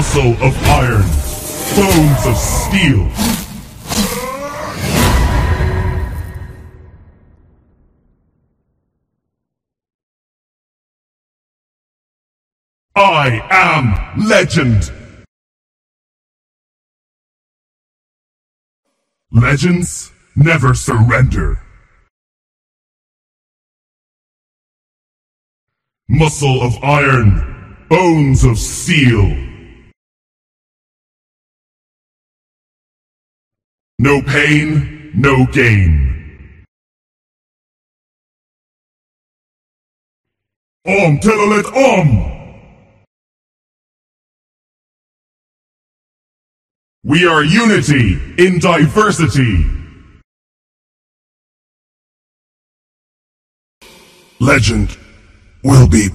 Muscle of iron, bones of steel. I am legend. Legends never surrender. Muscle of iron, bones of steel. No pain, no gain. Om Telolet Om! We are unity in diversity. Legend will be